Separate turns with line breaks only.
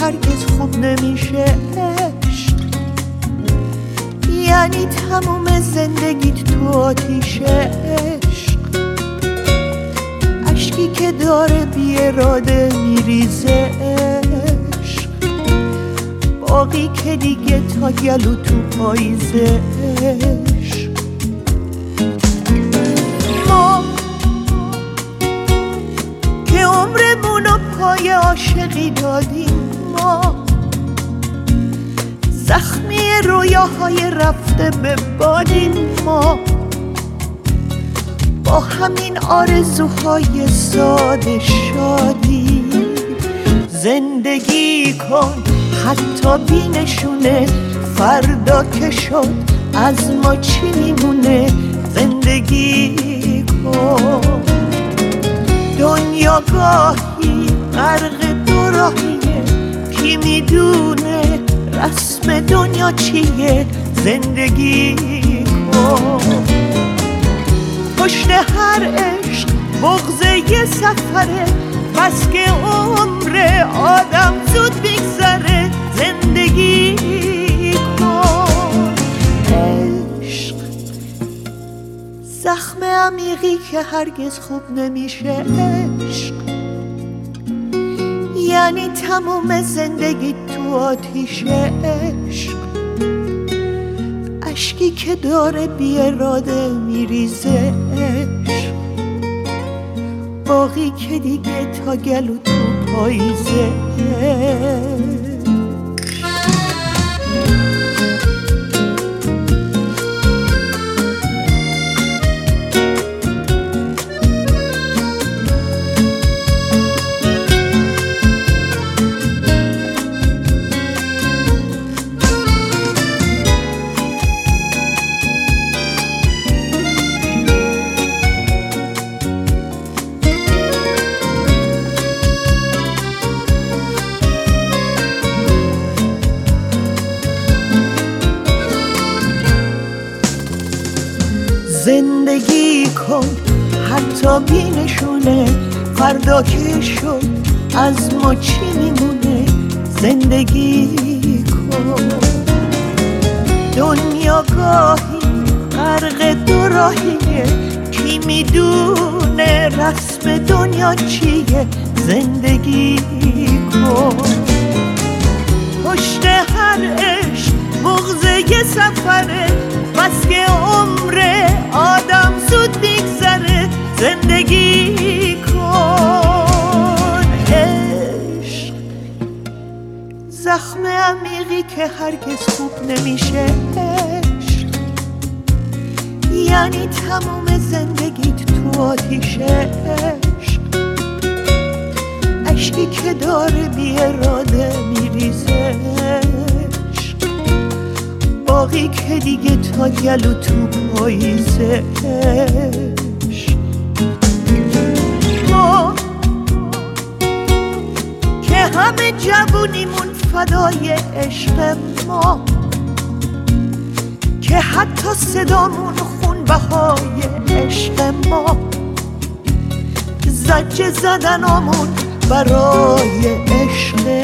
هرگز خوب نمیشه عشق. یعنی تموم زندگیت تو آتیشه عشق. عشقی که داره بی اراده میریزه عشق. باقی که دیگه تا گلو تو پاییزه ما که پای عاشقی دادیم زخمی رویاهای رفته به بادین ما. با همین آرزوهای ساده شادی. زندگی کن حتی بینشونه. فردا که شد از ما چی میمونه؟ زندگی کن. دنیا گاهی غرق دو راهیه کی می‌دونه رسم دنیا چیه؟ زندگی کن پشت هر عشق بغز یه سفره بس که عمر آدم زود بگذره زندگی عشق زخم عمیقی که هرگز خوب نمیشه. عشق یعنی تموم زندگی تو آتیش عشق. اشکی که داره بی اراده میریزه باقی که دیگه تا گلو تو پاییزه زندگی کن حتی بینشونه فردا که شد از ما چی میمونه؟ زندگی کن. دنیا گاهی غرق دو راهیه کی می‌دونه رسم دنیا چیه؟ زندگی کن. پشت هر عشق بغز یه سفره بس که عمر زخم عمیقی که هرگز خوب نمیشه یعنی تموم زندگیت تو آتیش عشق. اشکی که داره بی اراده میریزه باقی که دیگه تا گلو تو پاییزه ما که همه جوونیمون فدای عشق ما که حتی صدامون خون بهای عشق ما. زجه زدنامون برای عشق